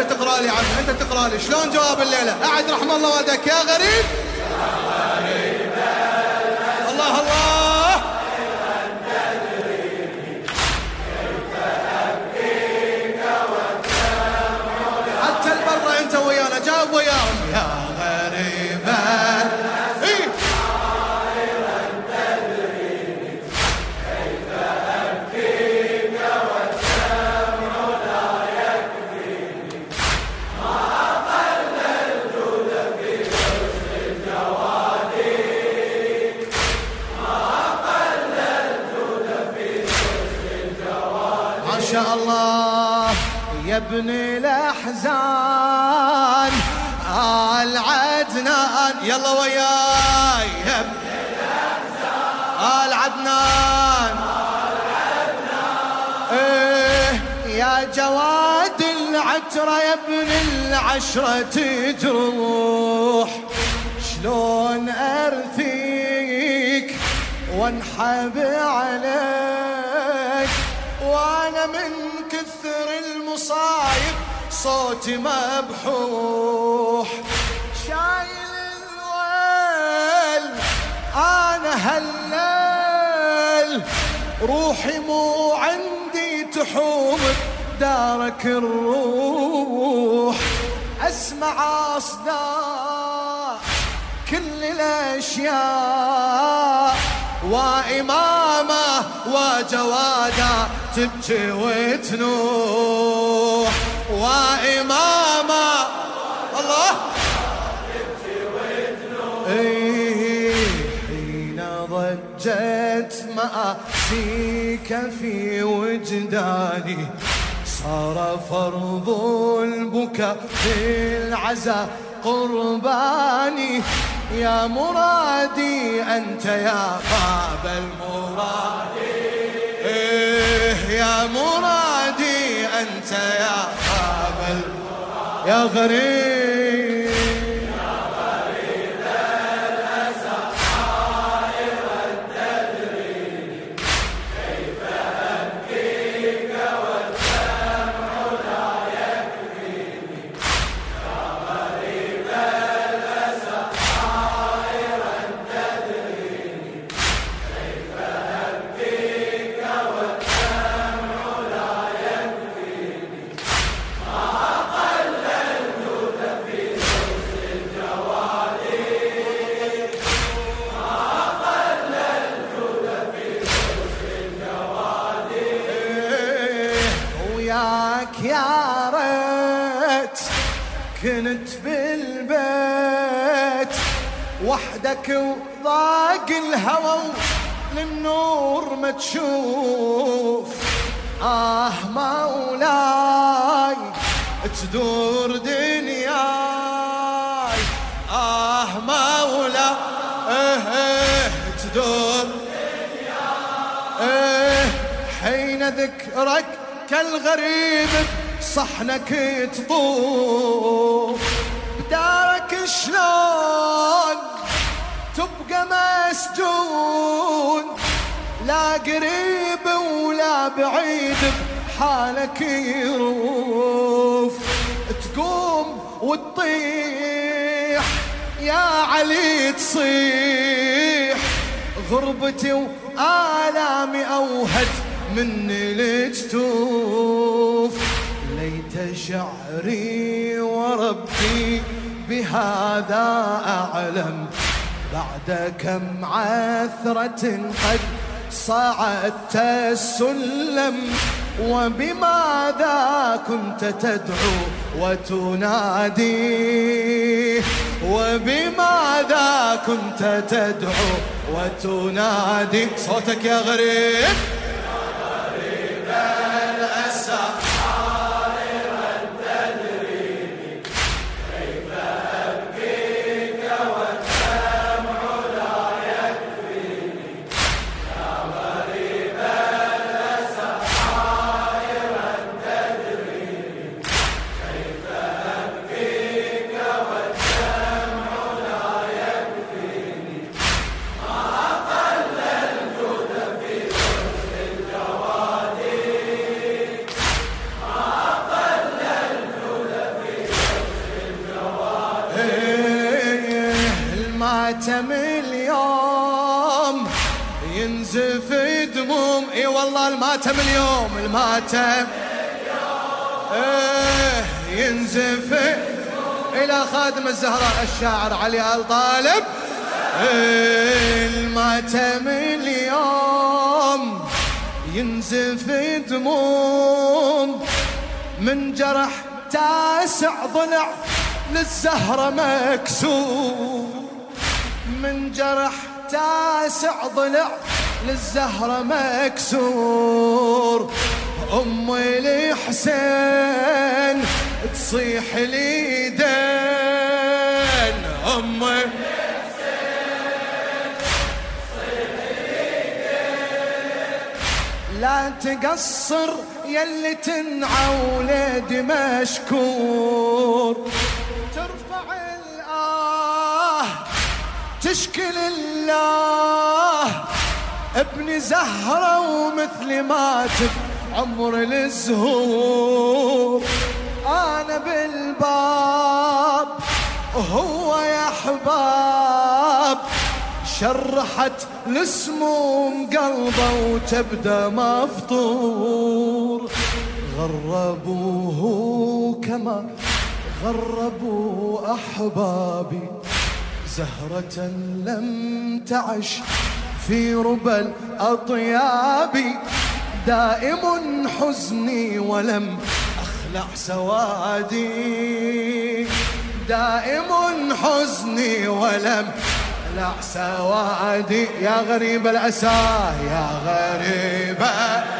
انت تقرا لي عنه، انت تقرا لي. شلون جواب الليله اعد رحم الله والدك يا غريب. ابن الاحزان آل عدنان. يلا وياي. يا ابن آل عدنان. إيه. يا جواد العترة يا ابن العشرة تجروح. شلون أرثيك وانحب عليك. وانا من كثر المصايب صوتي مبحوح. شايل الويل انا هالليل روحي مو عندي تحوم، دارك الروح. اسمع اصداء كل الاشياء وامامه وجواده. تبكي وتنوح وامامه الله إيه، حين ضجت مآسيك في وجداني صار فرض البكاء في العزاء قرباني يا مرادي أنت يا باب المراد۔ يا مرادي أنت يا باب يا غريب. كنت بالبيت، وحدك وضاق الهوى للنور ما تشوف. آه مولاي تدور دنياي. آه مولاي إيه إيه، تدور إيه، حين ذكرك كالغريب صحنك تطوف، بدارك شلون تبقى مسجون، لا قريب ولا بعيد بحالك يروف. تقوم وتطيح، يا علي تصيح. غربتي وآلامي أوهد من الجتوف ليت شعري وربي بهذا أعلم بعد كم عثرة قد صعدت السلم وبماذا كنت تدعو وتنادي وبماذا كنت تدعو وتنادي صوتك يا غريب. دموم اي والله الماتم اليوم، الماتم. ايه ينزف. الى خادم الزهراء الشاعر علي ال طالب. الماتم اليوم. ينزف دموم. من جرح تاسع ضلع للزهرة مكسور. من جرح تاسع ضلع للزهرة مكسور. أمي الحسين تصيح لي دين أمي لا تقصر يلي تنعى ولدي مشكور. ترفع الآه تشكل الله. ابن زهرة ومثل ماتب عمر الزهور أنا بالباب وهو يا حباب شرحت السموم قلبه وتبدا مفطور. غربوه كما غربوا احبابي زهرة لم تعش في ربى الأطياب دائم حزني ولم أخلع سوادي. دائم حزني ولم أخلع سوادي. يا غريب الأسى يا غريب الأسى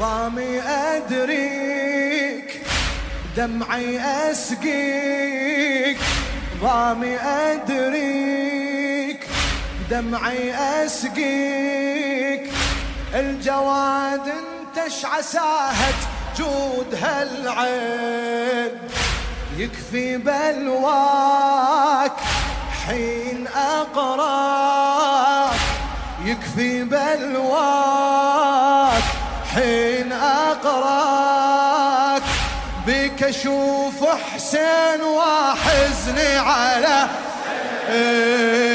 ضامي أدريك، دمعي أسقيك. ضامي أدريك، دمعي أسقيك. الجواد انت عساهت جود هالعين. يكفي بلواك حين أقراك. يكفي بلواك حين وراك بك اشوف حسين واحزني على إيه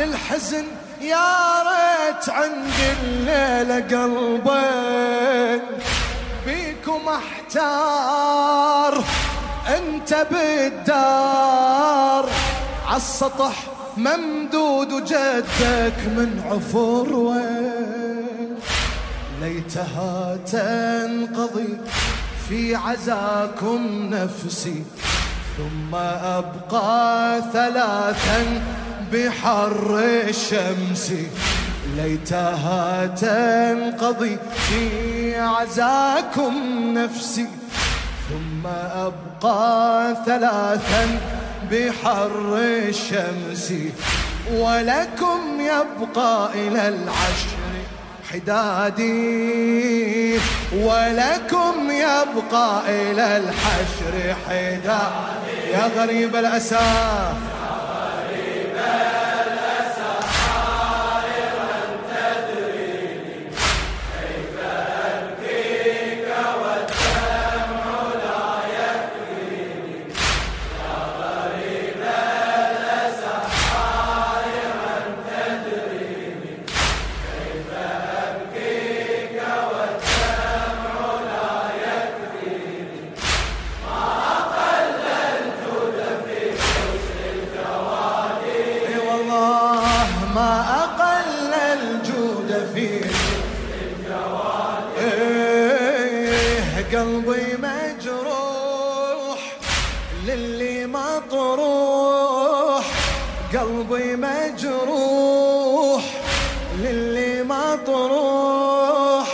للحزن يا ريت عندي الليلة قلبين. بيكم احتار انت بالدار. عالسطح ممدود وجدك من عفور وين. ليتها تنقضي في عزاكم نفسي، ثم أبقى ثلاثا بحر الشمس، ليتها تنقضي في عزاكم نفسي. ثم أبقى ثلاثا بحر الشمس، ولكم يبقى إلى العشر حدادي. ولكم يبقى إلى الحشر حدادي. يا غريب الأسى. مطروح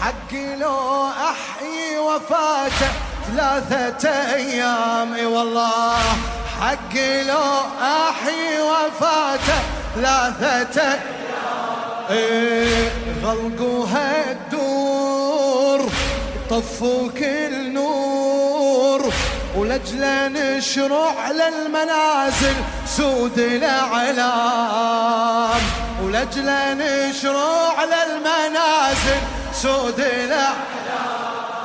حقي لو احيي وفاته ثلاثة ايام اي والله حقي لو احيي وفاته ثلاثة ايام إيه، غلقوها الدور، طفوا كل ولجل نشرع للمنازل سود الاعلام ولجل نشرع للمنازل سود الاعلام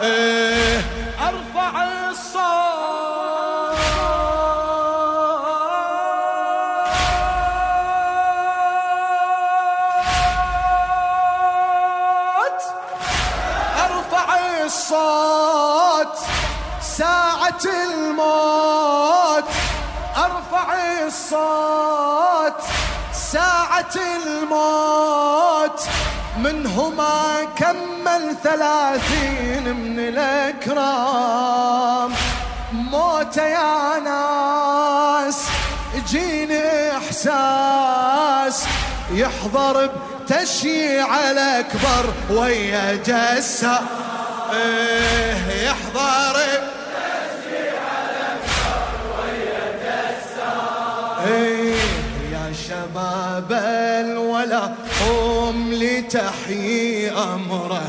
إيه ارفع الصوت. ارفع الصوت. ساعة الموت ارفع الصوت. ساعة الموت، منهما كمل ثلاثين من الاكرام موت يا ناس يجيني احساس يحضر بتشييع الاكبر ويا جسا إيه، يحضر يا شباب الولا قوم لتحيي أمره.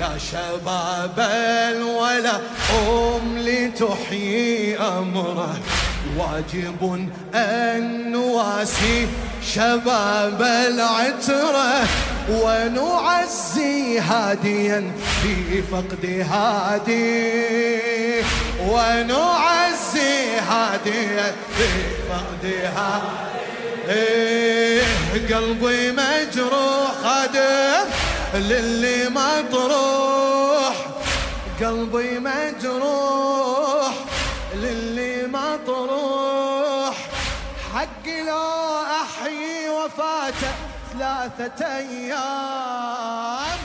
يا شباب الولا قوم لتحيي أمره. واجب أن نواسي شباب العترة ونعزي هاديا في فقد هادي. ونعزي هاديا في فقد هادي. إيه، قلبي مجروح، خادم للي ما مطروح قلبي مجروح، للي ما مطروح حقي لو احيي وفاته ثلاثة ايام